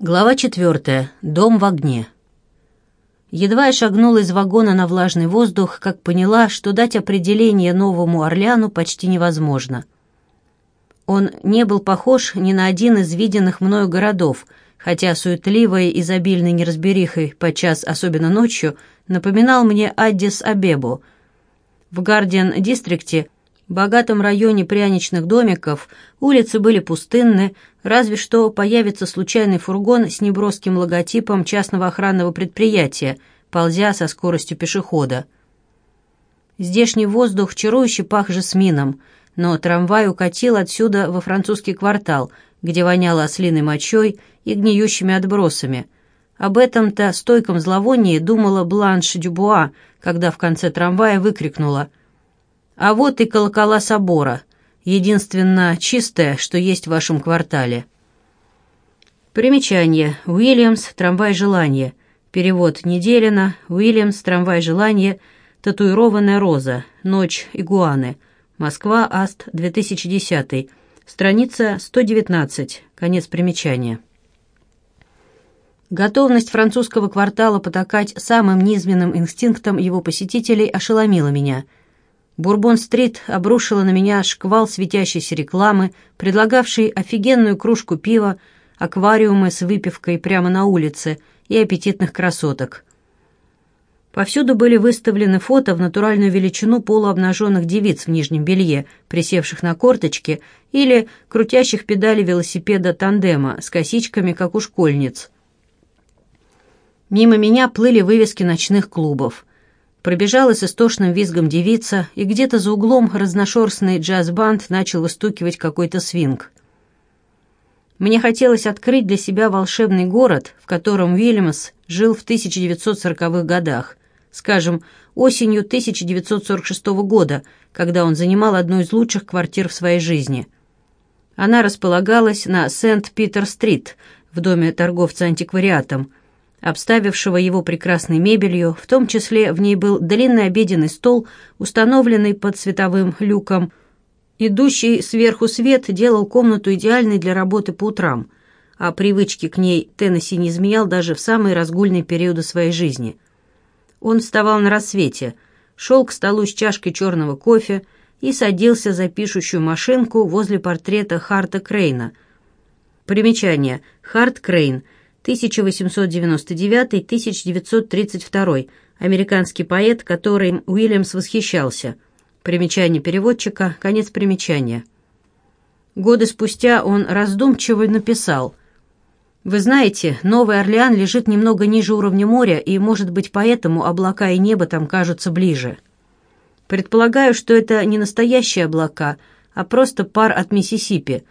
Глава четвертая. Дом в огне. Едва я шагнула из вагона на влажный воздух, как поняла, что дать определение Новому Орлеану почти невозможно. Он не был похож ни на один из виденных мною городов, хотя суетливой, изобильной неразберихой, подчас особенно ночью, напоминал мне Аддис-Абебу. В Гардиан-дистрикте богатом районе пряничных домиков улицы были пустынны, разве что появится случайный фургон с неброским логотипом частного охранного предприятия, ползя со скоростью пешехода. Здешний воздух чарующе пах жасмином, но трамвай укатил отсюда во французский квартал, где воняло ослиной мочой и гниющими отбросами. Об этом-то стойком зловонии думала Бланш Дюбуа, когда в конце трамвая выкрикнула — а вот и колокола собора, единственно чистое, что есть в вашем квартале. Примечание. Уильямс, трамвай желания. Перевод Неделина. Уильямс, трамвай желания. Татуированная роза. Ночь игуаны. Москва, Аст, 2010. Страница 119. Конец примечания. Готовность французского квартала потакать самым низменным инстинктом его посетителей ошеломила меня – Бурбон-стрит обрушила на меня шквал светящейся рекламы, предлагавшей офигенную кружку пива, аквариумы с выпивкой прямо на улице и аппетитных красоток. Повсюду были выставлены фото в натуральную величину полуобнаженных девиц в нижнем белье, присевших на корточки, или крутящих педали велосипеда тандема с косичками, как у школьниц. Мимо меня плыли вывески ночных клубов – Пробежала с истошным визгом девица, и где-то за углом разношерстный джаз-банд начал выстукивать какой-то свинг. Мне хотелось открыть для себя волшебный город, в котором Уильямс жил в 1940-х годах, скажем, осенью 1946 года, когда он занимал одну из лучших квартир в своей жизни. Она располагалась на Сент-Питер-стрит, в доме торговца антиквариатом – обставившего его прекрасной мебелью, в том числе в ней был длинный обеденный стол, установленный под световым люком. Идущий сверху свет делал комнату идеальной для работы по утрам, а привычки к ней Теннесси не изменял даже в самые разгульные периоды своей жизни. Он вставал на рассвете, шел к столу с чашкой черного кофе и садился за пишущую машинку возле портрета Харта Крейна. Примечание. Харт Крейн – 1899-1932, американский поэт, которым Уильямс восхищался. Примечание переводчика, конец примечания. Годы спустя он раздумчиво написал «Вы знаете, Новый Орлеан лежит немного ниже уровня моря, и, может быть, поэтому облака и небо там кажутся ближе. Предполагаю, что это не настоящие облака, а просто пар от Миссисипи,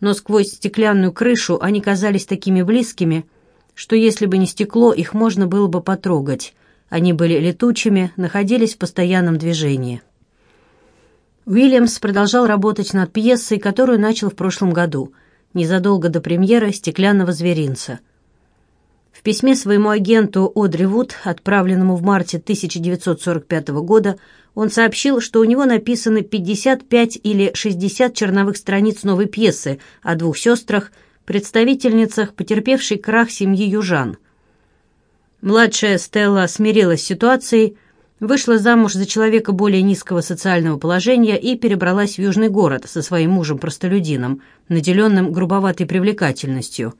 но сквозь стеклянную крышу они казались такими близкими – что если бы не стекло, их можно было бы потрогать. Они были летучими, находились в постоянном движении. Уильямс продолжал работать над пьесой, которую начал в прошлом году, незадолго до премьеры «Стеклянного зверинца». В письме своему агенту Одри Вуд, отправленному в марте 1945 года, он сообщил, что у него написаны 55 или 60 черновых страниц новой пьесы о двух сестрах – представительницах потерпевшей крах семьи Южан. Младшая Стелла смирилась с ситуацией, вышла замуж за человека более низкого социального положения и перебралась в южный город со своим мужем-простолюдином, наделенным грубоватой привлекательностью.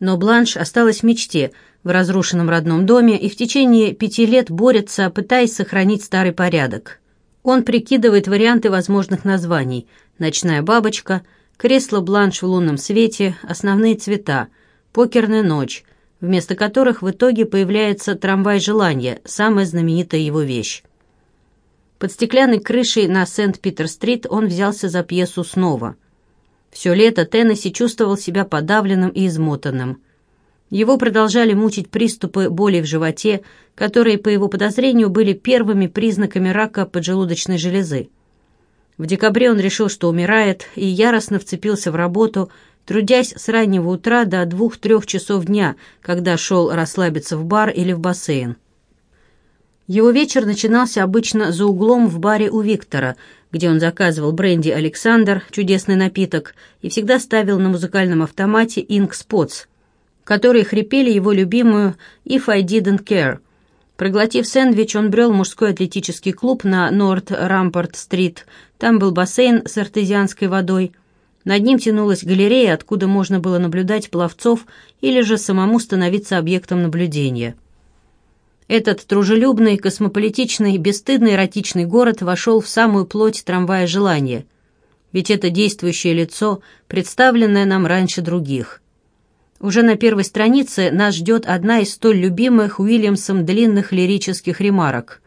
Но Бланш осталась в мечте, в разрушенном родном доме и в течение пяти лет борется, пытаясь сохранить старый порядок. Он прикидывает варианты возможных названий «Ночная бабочка», кресло-бланш в лунном свете, основные цвета, покерная ночь, вместо которых в итоге появляется трамвай желания, самая знаменитая его вещь. Под стеклянной крышей на Сент-Питер-стрит он взялся за пьесу снова. Все лето Теннесси чувствовал себя подавленным и измотанным. Его продолжали мучить приступы боли в животе, которые, по его подозрению, были первыми признаками рака поджелудочной железы. В декабре он решил, что умирает, и яростно вцепился в работу, трудясь с раннего утра до двух-трех часов дня, когда шел расслабиться в бар или в бассейн. Его вечер начинался обычно за углом в баре у Виктора, где он заказывал бренди «Александр», чудесный напиток, и всегда ставил на музыкальном автомате «Ink Spots», которые хрипели его любимую «If I Didn't Care». Проглотив сэндвич, он брел в мужской атлетический клуб на Норт Рампорт-стрит. Там был бассейн с артезианской водой. Над ним тянулась галерея, откуда можно было наблюдать пловцов или же самому становиться объектом наблюдения. Этот дружелюбный, космополитичный, бесстыдный эротичный город вошел в самую плоть трамвая желания. Ведь это действующее лицо, представленное нам раньше других. Уже на первой странице нас ждет одна из столь любимых Уильямсом длинных лирических ремарок.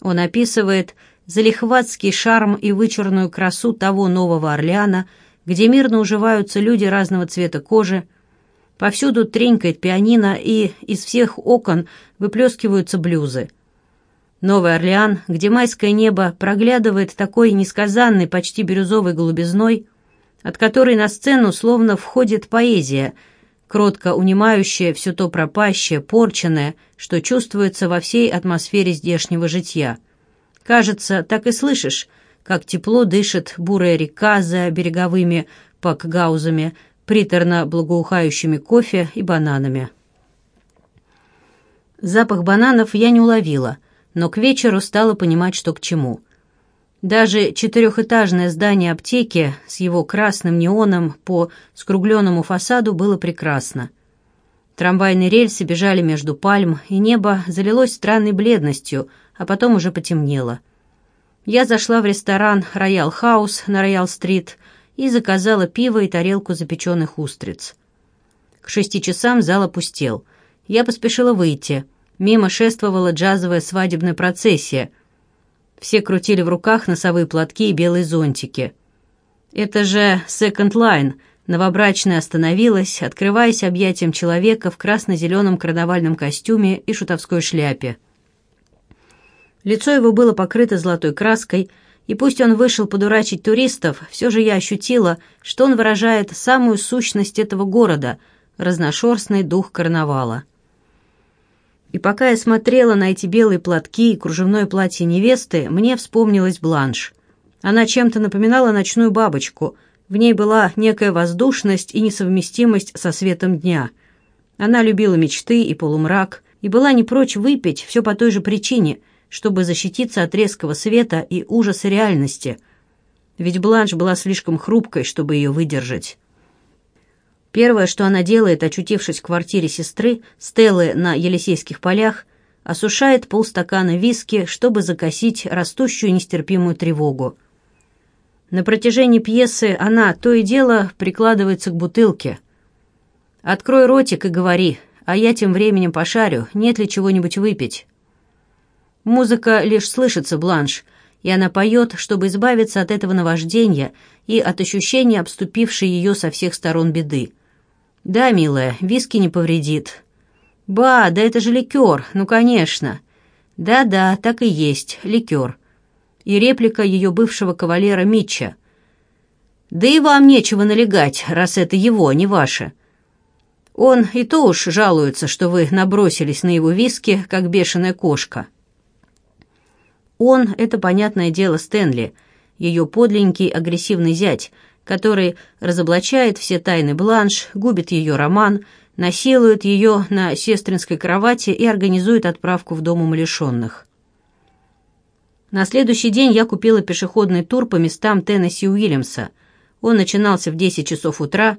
Он описывает залихватский шарм и вычурную красу того Нового Орлеана, где мирно уживаются люди разного цвета кожи, Повсюду тренькает пианино, и из всех окон выплескиваются блюзы. Новый Орлеан, где майское небо проглядывает такой несказанной, почти бирюзовой голубизной, от которой на сцену словно входит поэзия, кротко унимающая все то пропащее, порченное, что чувствуется во всей атмосфере здешнего житья. Кажется, так и слышишь, как тепло дышит бурая река за береговыми пакгаузами, приторно благоухающими кофе и бананами. Запах бананов я не уловила, но к вечеру стала понимать, что к чему. Даже четырехэтажное здание аптеки с его красным неоном по скругленному фасаду было прекрасно. Трамвайные рельсы бежали между пальм, и небо залилось странной бледностью, а потом уже потемнело. Я зашла в ресторан «Роял Хаус» на Роял-стрит – и заказала пиво и тарелку запеченных устриц. К шести часам зал опустел. Я поспешила выйти. Мимо шествовала джазовая свадебная процессия. Все крутили в руках носовые платки и белые зонтики. «Это же Second Line», Новобрачная остановилась, открываясь объятием человека в красно-зеленом карнавальном костюме и шутовской шляпе. Лицо его было покрыто золотой краской, и пусть он вышел подурачить туристов, все же я ощутила, что он выражает самую сущность этого города, разношерстный дух карнавала. И пока я смотрела на эти белые платки и кружевное платье невесты, мне вспомнилась Бланш. Она чем-то напоминала ночную бабочку, в ней была некая воздушность и несовместимость со светом дня. Она любила мечты и полумрак, и была не прочь выпить все по той же причине – чтобы защититься от резкого света и ужаса реальности. Ведь Бланш была слишком хрупкой, чтобы ее выдержать. Первое, что она делает, очутившись в квартире сестры, Стеллы на Елисейских полях, осушает полстакана виски, чтобы закосить растущую нестерпимую тревогу. На протяжении пьесы она то и дело прикладывается к бутылке. «Открой ротик и говори, а я тем временем пошарю, нет ли чего-нибудь выпить». Музыка лишь слышится, Бланш, и она поет, чтобы избавиться от этого наваждения и от ощущения обступившей ее со всех сторон беды. «Да, милая, виски не повредит». «Ба, да это же ликер, ну, конечно». «Да-да, так и есть, ликер». И реплика ее бывшего кавалера Митча. «Да и вам нечего налегать, раз это его, а не ваше». Он и то уж жалуется, что вы набросились на его виски, как бешеная кошка. Он — это, понятное дело, Стэнли, ее подленький агрессивный зять, который разоблачает все тайны Бланш, губит ее роман, насилует ее на сестринской кровати и организует отправку в дом умалишенных. На следующий день я купила пешеходный тур по местам Теннесси Уильямса. Он начинался в 10 часов утра,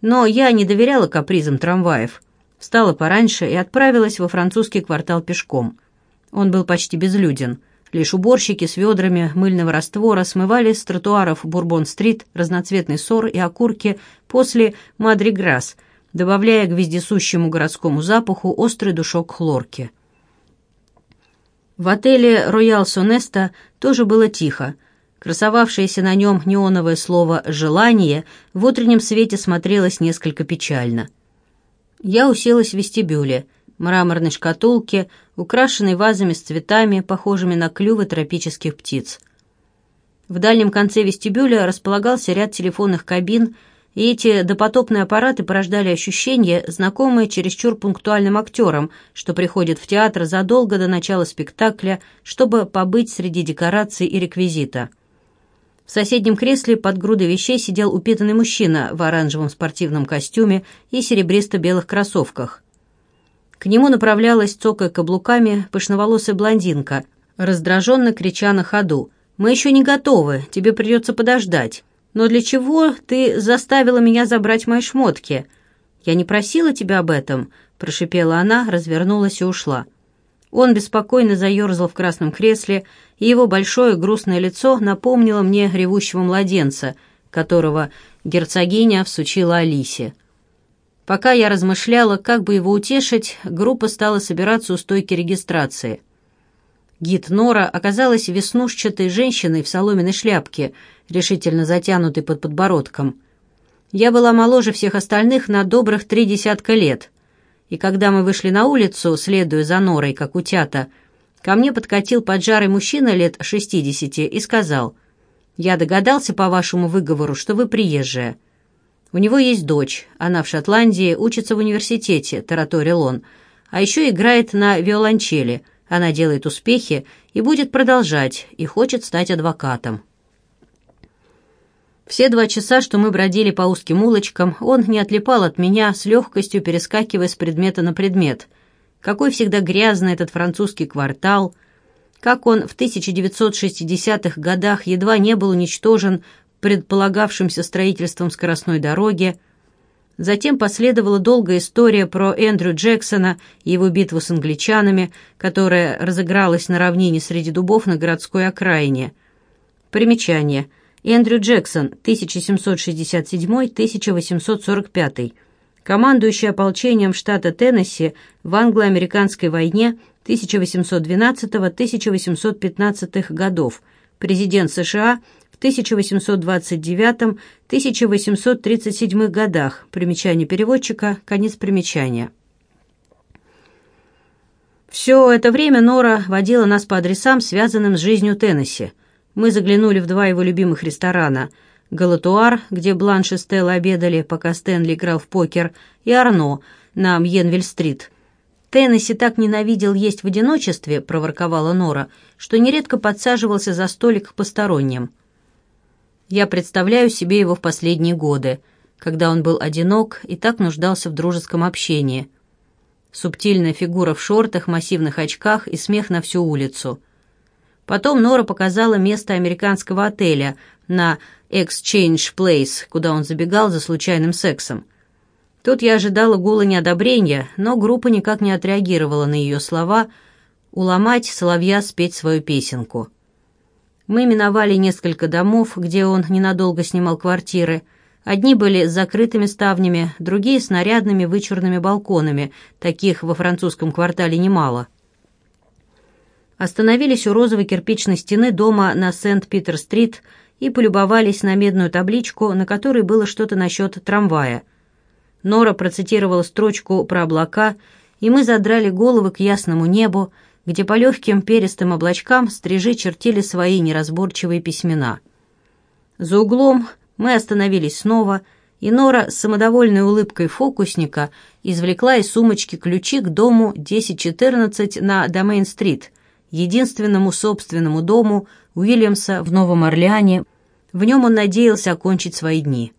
но я не доверяла капризам трамваев. Встала пораньше и отправилась во французский квартал пешком. Он был почти безлюден. Лишь уборщики с ведрами мыльного раствора смывали с тротуаров Бурбон-стрит разноцветный ссор и окурки после Мадри-Грасс, добавляя к вездесущему городскому запаху острый душок хлорки. В отеле «Роял Сонеста» тоже было тихо. Красовавшееся на нем неоновое слово «желание» в утреннем свете смотрелось несколько печально. Я уселась в вестибюле – мраморной шкатулке, украшенной вазами с цветами, похожими на клювы тропических птиц. В дальнем конце вестибюля располагался ряд телефонных кабин, и эти допотопные аппараты порождали ощущение, знакомое чересчур пунктуальным актерам, что приходят в театр задолго до начала спектакля, чтобы побыть среди декораций и реквизита. В соседнем кресле под грудой вещей сидел упитанный мужчина в оранжевом спортивном костюме и серебристо-белых кроссовках. К нему направлялась, цокая каблуками, пышноволосая блондинка, раздраженно крича на ходу. «Мы еще не готовы, тебе придется подождать. Но для чего ты заставила меня забрать мои шмотки?» «Я не просила тебя об этом», — прошипела она, развернулась и ушла. Он беспокойно заерзал в красном кресле, и его большое грустное лицо напомнило мне ревущего младенца, которого герцогиня всучила Алисе. Пока я размышляла, как бы его утешить, группа стала собираться у стойки регистрации. Гид Нора оказалась веснушчатой женщиной в соломенной шляпке, решительно затянутой под подбородком. Я была моложе всех остальных на добрых три десятка лет — и когда мы вышли на улицу, следуя за норой, как утята, ко мне подкатил поджарый мужчина лет шестидесяти и сказал, «Я догадался по вашему выговору, что вы приезжая. У него есть дочь, она в Шотландии учится в университете», — тараторил он, «а еще играет на виолончели, она делает успехи и будет продолжать, и хочет стать адвокатом». Все два часа, что мы бродили по узким улочкам, он не отлипал от меня, с легкостью перескакивая с предмета на предмет. Какой всегда грязный этот французский квартал, как он в 1960-х годах едва не был уничтожен предполагавшимся строительством скоростной дороги. Затем последовала долгая история про Эндрю Джексона и его битву с англичанами, которая разыгралась на равнине среди дубов на городской окраине. Примечание – Эндрю Джексон, 1767-1845, командующий ополчением штата Теннесси в англо-американской войне 1812-1815 годов, президент США 1829-1837 годах, примечание переводчика, конец примечания. Все это время Нора водила нас по адресам, связанным с жизнью Теннесси. Мы заглянули в два его любимых ресторана – Галатуар, где Бланш и Стелла обедали, пока Стэнли играл в покер, и Арно на Мьенвиль-стрит. «Теннесси так ненавидел есть в одиночестве», – проворковала Нора, что нередко подсаживался за столик к посторонним. Я представляю себе его в последние годы, когда он был одинок и так нуждался в дружеском общении. Субтильная фигура в шортах, массивных очках и смех на всю улицу – Потом Нора показала место американского отеля на Exchange Place, куда он забегал за случайным сексом. Тут я ожидала гула неодобрения, но группа никак не отреагировала на ее слова «уломать соловья спеть свою песенку». Мы миновали несколько домов, где он ненадолго снимал квартиры. Одни были с закрытыми ставнями, другие с нарядными вычурными балконами, таких во французском квартале немало – остановились у розовой кирпичной стены дома на Сент-Питер-стрит и полюбовались на медную табличку, на которой было что-то насчет трамвая. Нора процитировала строчку про облака, и мы задрали головы к ясному небу, где по легким перистым облачкам стрижи чертили свои неразборчивые письмена. За углом мы остановились снова, и Нора с самодовольной улыбкой фокусника извлекла из сумочки ключи к дому 1014 на Домейн-стрит – единственному собственному дому Уильямса в Новом Орлеане. В нем он надеялся окончить свои дни.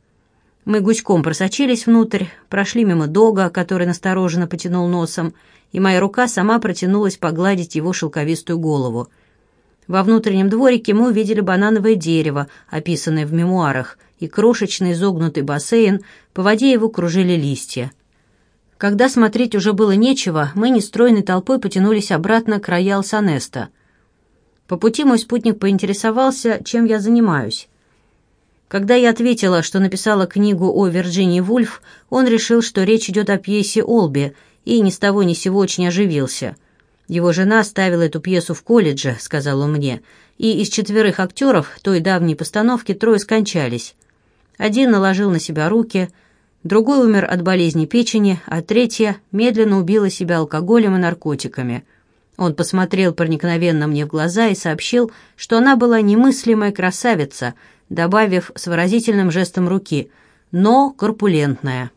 Мы гуськом просочились внутрь, прошли мимо дога, который настороженно потянул носом, и моя рука сама протянулась погладить его шелковистую голову. Во внутреннем дворике мы увидели банановое дерево, описанное в мемуарах, и крошечный изогнутый бассейн, по воде его кружили листья. Когда смотреть уже было нечего, мы нестройной толпой потянулись обратно к роял Санеста. По пути мой спутник поинтересовался, чем я занимаюсь. Когда я ответила, что написала книгу о Вирджинии Вульф, он решил, что речь идет о пьесе Олби, и ни с того ни сего очень оживился. «Его жена ставила эту пьесу в колледже», — сказал он мне, «и из четверых актеров той давней постановки трое скончались. Один наложил на себя руки — Другой умер от болезни печени, а третья медленно убила себя алкоголем и наркотиками. Он посмотрел проникновенно мне в глаза и сообщил, что она была немыслимая красавица, добавив с выразительным жестом руки «но корпулентная».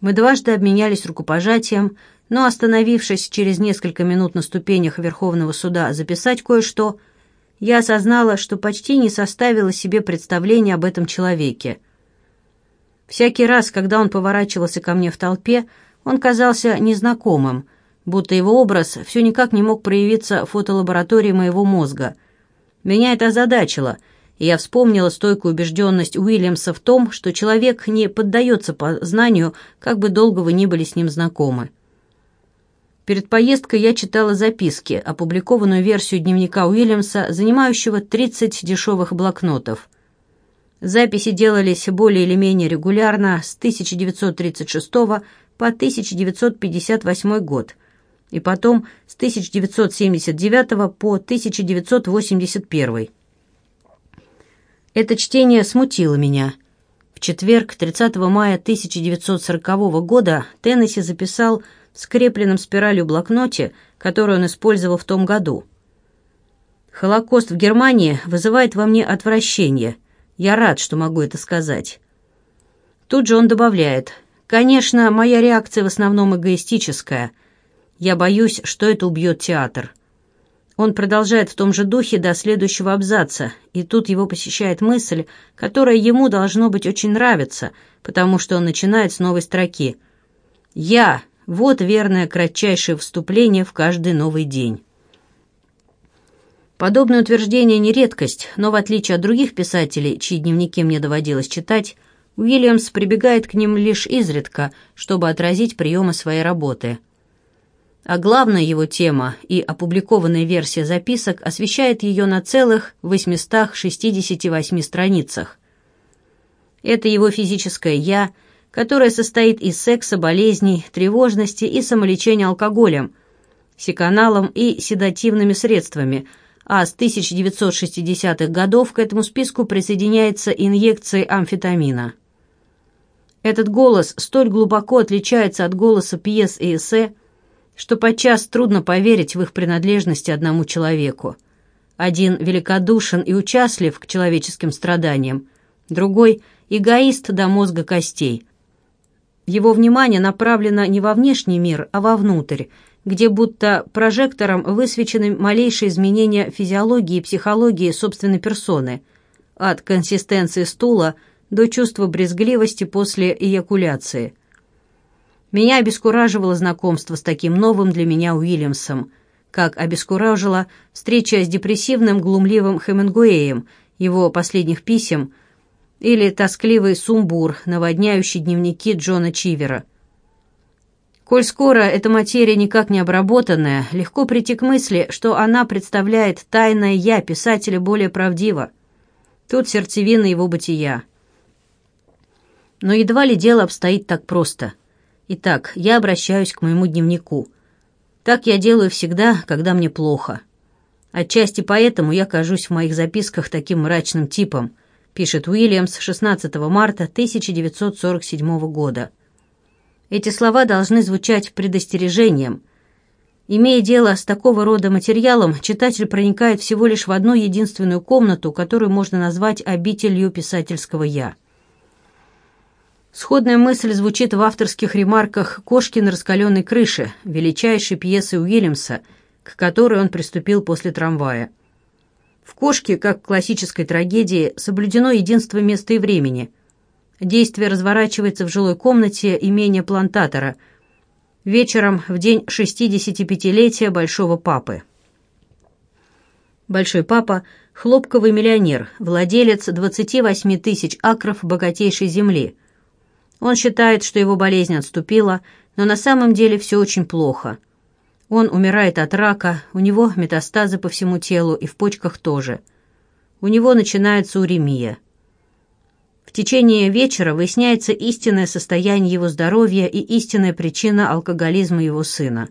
Мы дважды обменялись рукопожатием, но, остановившись через несколько минут на ступенях Верховного суда записать кое-что, я осознала, что почти не составила себе представления об этом человеке. Всякий раз, когда он поворачивался ко мне в толпе, он казался незнакомым, будто его образ все никак не мог проявиться в фотолаборатории моего мозга. Меня это озадачило, и я вспомнила стойкую убежденность Уильямса в том, что человек не поддается познанию, как бы долго вы ни были с ним знакомы. Перед поездкой я читала записки, опубликованную версию дневника Уильямса, занимающего 30 дешевых блокнотов. Записи делались более или менее регулярно с 1936 по 1958 год, и потом с 1979 по 1981. Это чтение смутило меня. В четверг, 30 мая 1940 года, Теннесси записал скрепленном спиралью блокноте, который он использовал в том году. «Холокост в Германии вызывает во мне отвращение. Я рад, что могу это сказать». Тут же он добавляет, «Конечно, моя реакция в основном эгоистическая. Я боюсь, что это убьет театр». Он продолжает в том же духе до следующего абзаца, и тут его посещает мысль, которая ему должно быть очень нравится, потому что он начинает с новой строки. «Я, вот верное кратчайшее вступление в каждый новый день. Подобное утверждение не редкость, но в отличие от других писателей, чьи дневники мне доводилось читать, Уильямс прибегает к ним лишь изредка, чтобы отразить приемы своей работы. А главная его тема и опубликованная версия записок освещает ее на целых 868 страницах. Это его физическое «я», которая состоит из секса, болезней, тревожности и самолечения алкоголем, секаналом и седативными средствами, а с 1960-х годов к этому списку присоединяется инъекция амфетамина. Этот голос столь глубоко отличается от голоса пьес и эссе, что подчас трудно поверить в их принадлежности одному человеку. Один великодушен и участлив к человеческим страданиям, другой – эгоист до мозга костей – его внимание направлено не во внешний мир, а вовнутрь, где будто прожектором высвечены малейшие изменения физиологии и психологии собственной персоны, от консистенции стула до чувства брезгливости после эякуляции. Меня обескураживало знакомство с таким новым для меня Уильямсом, как обескуражила встреча с депрессивным глумливым Хемингуэем, его последних писем – или тоскливый сумбур, наводняющий дневники Джона Чивера. Коль скоро эта материя никак не обработанная, легко прийти к мысли, что она представляет тайное «я» писателя более правдиво. Тут сердцевина его бытия. Но едва ли дело обстоит так просто. Итак, я обращаюсь к моему дневнику. Так я делаю всегда, когда мне плохо. Отчасти поэтому я кажусь в моих записках таким мрачным типом – пишет Уильямс 16 марта 1947 года. Эти слова должны звучать предостережением. Имея дело с такого рода материалом, читатель проникает всего лишь в одну единственную комнату, которую можно назвать обителью писательского «я». Сходная мысль звучит в авторских ремарках «Кошки на раскаленной крыше», величайшей пьесы Уильямса, к которой он приступил после трамвая. В «Кошке», как в классической трагедии, соблюдено единство места и времени. Действие разворачивается в жилой комнате имения плантатора. Вечером в день 65-летия Большого Папы. Большой Папа – хлопковый миллионер, владелец 28 тысяч акров богатейшей земли. Он считает, что его болезнь отступила, но на самом деле все очень плохо – он умирает от рака, у него метастазы по всему телу и в почках тоже. У него начинается уремия. В течение вечера выясняется истинное состояние его здоровья и истинная причина алкоголизма его сына.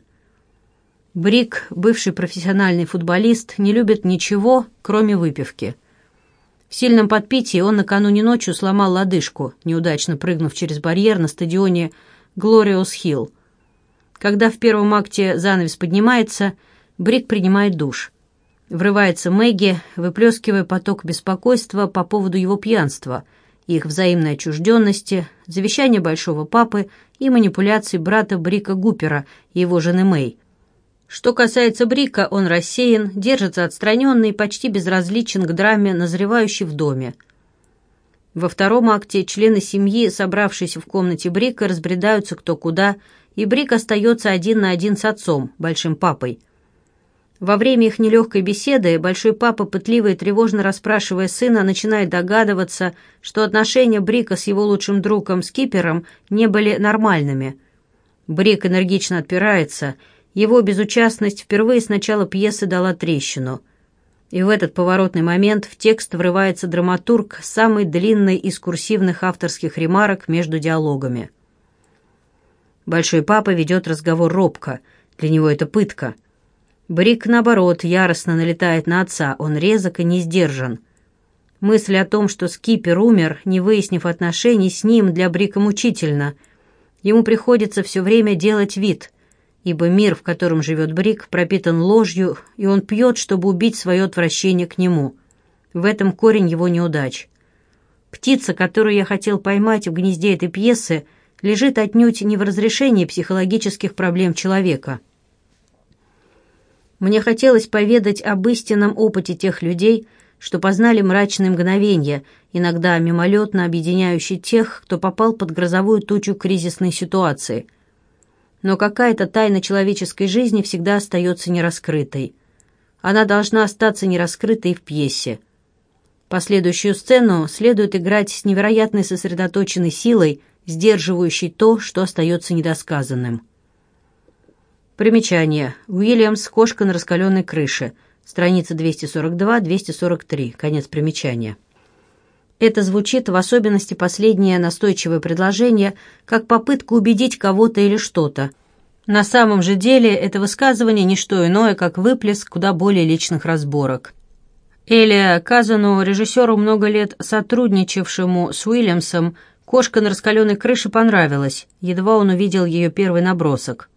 Брик, бывший профессиональный футболист, не любит ничего, кроме выпивки. В сильном подпитии он накануне ночью сломал лодыжку, неудачно прыгнув через барьер на стадионе Глориос Хилл. Когда в первом акте занавес поднимается, Брик принимает душ. Врывается Мэгги, выплескивая поток беспокойства по поводу его пьянства, их взаимной отчужденности, завещания большого папы и манипуляций брата Брика Гупера и его жены Мэй. Что касается Брика, он рассеян, держится отстраненный и почти безразличен к драме, назревающей в доме. Во втором акте члены семьи, собравшиеся в комнате Брика, разбредаются кто куда, и Брик остается один на один с отцом, большим папой. Во время их нелегкой беседы большой папа, пытливо и тревожно расспрашивая сына, начинает догадываться, что отношения Брика с его лучшим другом Скипером не были нормальными. Брик энергично отпирается, его безучастность впервые с начала пьесы дала трещину. И в этот поворотный момент в текст врывается драматург самый длинный из курсивных авторских ремарок между диалогами. Большой папа ведет разговор робко, для него это пытка – Брик, наоборот, яростно налетает на отца, он резок и не сдержан. Мысль о том, что Скипер умер, не выяснив отношений с ним, для Брика мучительно. Ему приходится все время делать вид, ибо мир, в котором живет Брик, пропитан ложью, и он пьет, чтобы убить свое отвращение к нему. В этом корень его неудач. Птица, которую я хотел поймать в гнезде этой пьесы, лежит отнюдь не в разрешении психологических проблем человека – мне хотелось поведать об истинном опыте тех людей, что познали мрачные мгновения, иногда мимолетно объединяющие тех, кто попал под грозовую тучу кризисной ситуации. Но какая-то тайна человеческой жизни всегда остается нераскрытой. Она должна остаться нераскрытой в пьесе. Последующую сцену следует играть с невероятной сосредоточенной силой, сдерживающей то, что остается недосказанным. Примечание. Уильямс «Кошка на раскаленной крыше». Страница 242-243. Конец примечания. Это звучит, в особенности последнее настойчивое предложение, как попытка убедить кого-то или что-то. На самом же деле это высказывание не что иное, как выплеск куда более личных разборок. Элия Казану, режиссеру много лет сотрудничавшему с Уильямсом, «Кошка на раскаленной крыше» понравилась, едва он увидел ее первый набросок.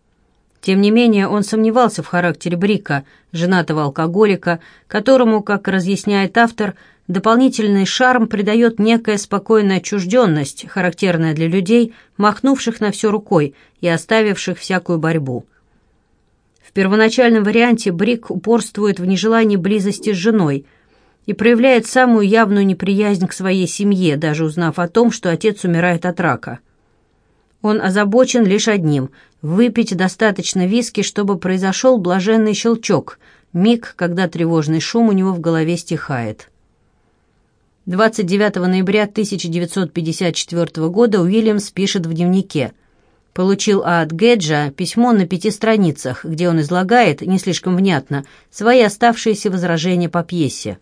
Тем не менее, он сомневался в характере Брика, женатого алкоголика, которому, как разъясняет автор, дополнительный шарм придает некая спокойная отчужденность, характерная для людей, махнувших на все рукой и оставивших всякую борьбу. В первоначальном варианте Брик упорствует в нежелании близости с женой и проявляет самую явную неприязнь к своей семье, даже узнав о том, что отец умирает от рака – он озабочен лишь одним – выпить достаточно виски, чтобы произошел блаженный щелчок, миг, когда тревожный шум у него в голове стихает. 29 ноября 1954 года Уильямс пишет в дневнике. Получил от Геджа письмо на пяти страницах, где он излагает, не слишком внятно, свои оставшиеся возражения по пьесе.